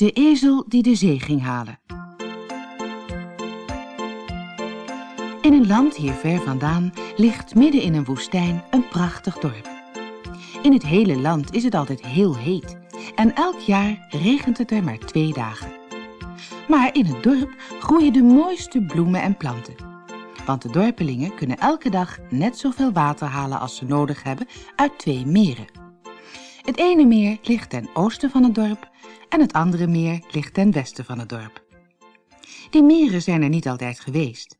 De ezel die de zee ging halen. In een land hier ver vandaan ligt midden in een woestijn een prachtig dorp. In het hele land is het altijd heel heet en elk jaar regent het er maar twee dagen. Maar in het dorp groeien de mooiste bloemen en planten. Want de dorpelingen kunnen elke dag net zoveel water halen als ze nodig hebben uit twee meren. Het ene meer ligt ten oosten van het dorp en het andere meer ligt ten westen van het dorp. Die meren zijn er niet altijd geweest.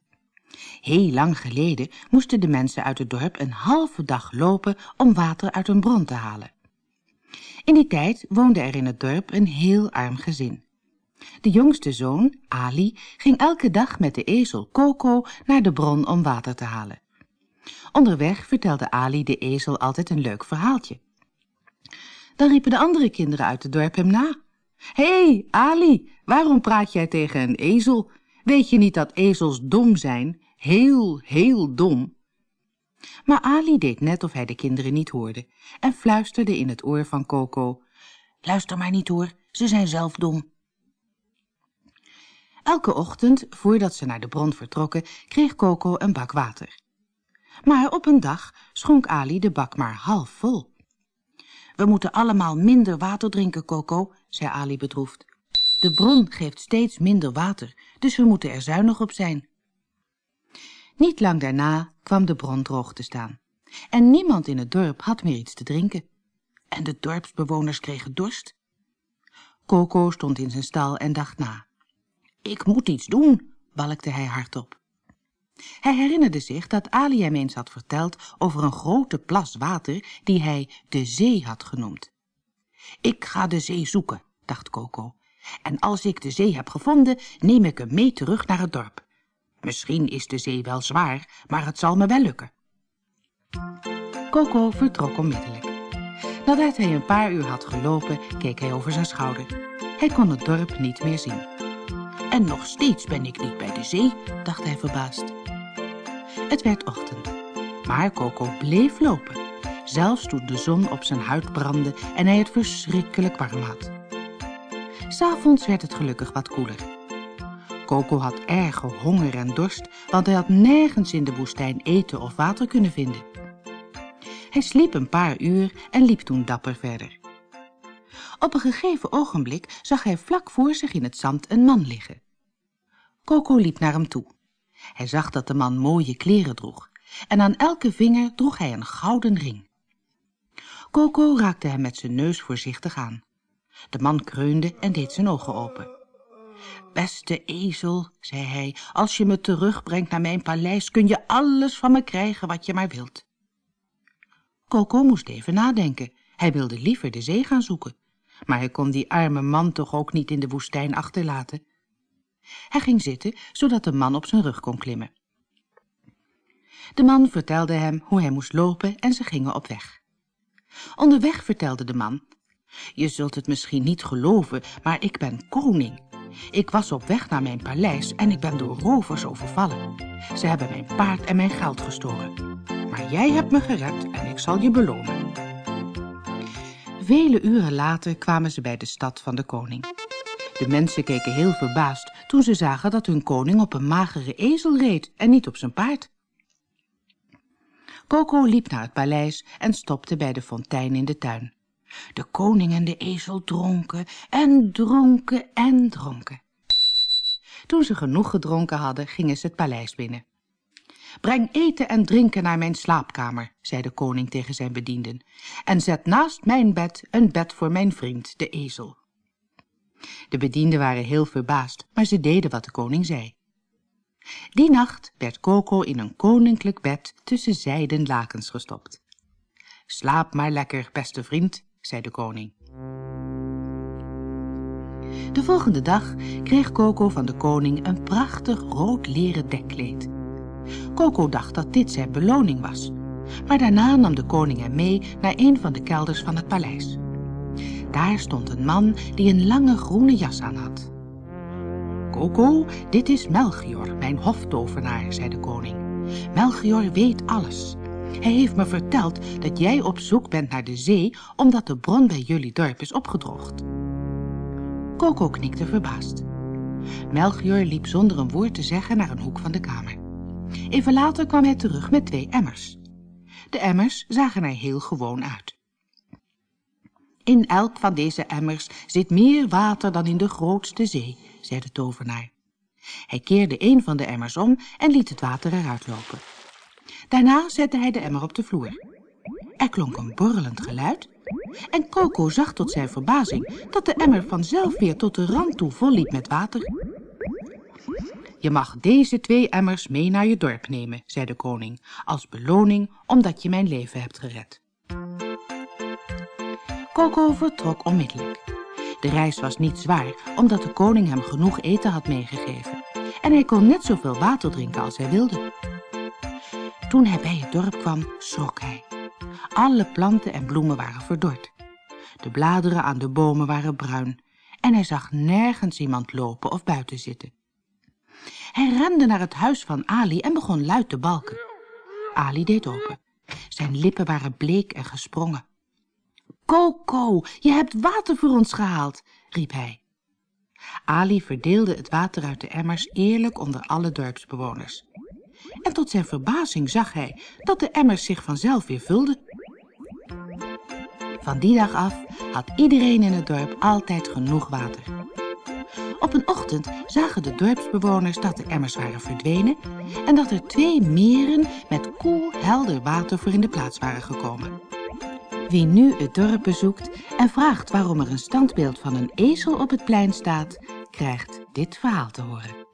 Heel lang geleden moesten de mensen uit het dorp een halve dag lopen om water uit een bron te halen. In die tijd woonde er in het dorp een heel arm gezin. De jongste zoon, Ali, ging elke dag met de ezel Coco naar de bron om water te halen. Onderweg vertelde Ali de ezel altijd een leuk verhaaltje. Dan riepen de andere kinderen uit het dorp hem na. Hé, hey, Ali, waarom praat jij tegen een ezel? Weet je niet dat ezels dom zijn? Heel, heel dom. Maar Ali deed net of hij de kinderen niet hoorde en fluisterde in het oor van Coco. Luister maar niet hoor, ze zijn zelf dom. Elke ochtend, voordat ze naar de bron vertrokken, kreeg Coco een bak water. Maar op een dag schonk Ali de bak maar half vol. We moeten allemaal minder water drinken, Coco, zei Ali bedroefd. De bron geeft steeds minder water, dus we moeten er zuinig op zijn. Niet lang daarna kwam de bron droog te staan. En niemand in het dorp had meer iets te drinken. En de dorpsbewoners kregen dorst. Coco stond in zijn stal en dacht na. Ik moet iets doen, balkte hij hardop. Hij herinnerde zich dat Ali hem eens had verteld over een grote plas water die hij de zee had genoemd. Ik ga de zee zoeken, dacht Coco. En als ik de zee heb gevonden, neem ik hem mee terug naar het dorp. Misschien is de zee wel zwaar, maar het zal me wel lukken. Coco vertrok onmiddellijk. Nadat hij een paar uur had gelopen, keek hij over zijn schouder. Hij kon het dorp niet meer zien. En nog steeds ben ik niet bij de zee, dacht hij verbaasd. Het werd ochtend, maar Coco bleef lopen, zelfs toen de zon op zijn huid brandde en hij het verschrikkelijk warm had. S'avonds werd het gelukkig wat koeler. Coco had erge honger en dorst, want hij had nergens in de woestijn eten of water kunnen vinden. Hij sliep een paar uur en liep toen dapper verder. Op een gegeven ogenblik zag hij vlak voor zich in het zand een man liggen. Coco liep naar hem toe. Hij zag dat de man mooie kleren droeg en aan elke vinger droeg hij een gouden ring. Coco raakte hem met zijn neus voorzichtig aan. De man kreunde en deed zijn ogen open. Beste ezel, zei hij, als je me terugbrengt naar mijn paleis, kun je alles van me krijgen wat je maar wilt. Coco moest even nadenken. Hij wilde liever de zee gaan zoeken. Maar hij kon die arme man toch ook niet in de woestijn achterlaten. Hij ging zitten, zodat de man op zijn rug kon klimmen. De man vertelde hem hoe hij moest lopen en ze gingen op weg. Onderweg vertelde de man, je zult het misschien niet geloven, maar ik ben koning ik was op weg naar mijn paleis en ik ben door rovers overvallen. Ze hebben mijn paard en mijn geld gestolen. Maar jij hebt me gered en ik zal je belonen. Vele uren later kwamen ze bij de stad van de koning. De mensen keken heel verbaasd toen ze zagen dat hun koning op een magere ezel reed en niet op zijn paard. Coco liep naar het paleis en stopte bij de fontein in de tuin. De koning en de ezel dronken en dronken en dronken. Toen ze genoeg gedronken hadden, gingen ze het paleis binnen. Breng eten en drinken naar mijn slaapkamer, zei de koning tegen zijn bedienden, en zet naast mijn bed een bed voor mijn vriend, de ezel. De bedienden waren heel verbaasd, maar ze deden wat de koning zei. Die nacht werd Coco in een koninklijk bed tussen zijden lakens gestopt. Slaap maar lekker, beste vriend, zei de koning. De volgende dag kreeg Coco van de koning een prachtig rood leren dekkleed. Coco dacht dat dit zijn beloning was. Maar daarna nam de koning hem mee naar een van de kelders van het paleis. Daar stond een man die een lange groene jas aan had. Coco, dit is Melchior, mijn hoftovenaar, zei de koning. Melchior weet alles. Hij heeft me verteld dat jij op zoek bent naar de zee, omdat de bron bij jullie dorp is opgedroogd. Coco knikte verbaasd. Melchior liep zonder een woord te zeggen naar een hoek van de kamer. Even later kwam hij terug met twee emmers. De emmers zagen er heel gewoon uit. In elk van deze emmers zit meer water dan in de grootste zee, zei de tovenaar. Hij keerde een van de emmers om en liet het water eruit lopen. Daarna zette hij de emmer op de vloer. Er klonk een borrelend geluid en Coco zag tot zijn verbazing dat de emmer vanzelf weer tot de rand toe volliep met water. Je mag deze twee emmers mee naar je dorp nemen, zei de koning, als beloning omdat je mijn leven hebt gered. Coco vertrok onmiddellijk. De reis was niet zwaar, omdat de koning hem genoeg eten had meegegeven. En hij kon net zoveel water drinken als hij wilde. Toen hij bij het dorp kwam, schrok hij. Alle planten en bloemen waren verdord. De bladeren aan de bomen waren bruin en hij zag nergens iemand lopen of buiten zitten. Hij rende naar het huis van Ali en begon luid te balken. Ali deed open. Zijn lippen waren bleek en gesprongen. Coco, je hebt water voor ons gehaald, riep hij. Ali verdeelde het water uit de emmers eerlijk onder alle dorpsbewoners. En tot zijn verbazing zag hij dat de emmers zich vanzelf weer vulden. Van die dag af had iedereen in het dorp altijd genoeg water. Op een ochtend zagen de dorpsbewoners dat de emmers waren verdwenen en dat er twee meren met koel, helder water voor in de plaats waren gekomen. Wie nu het dorp bezoekt en vraagt waarom er een standbeeld van een ezel op het plein staat, krijgt dit verhaal te horen.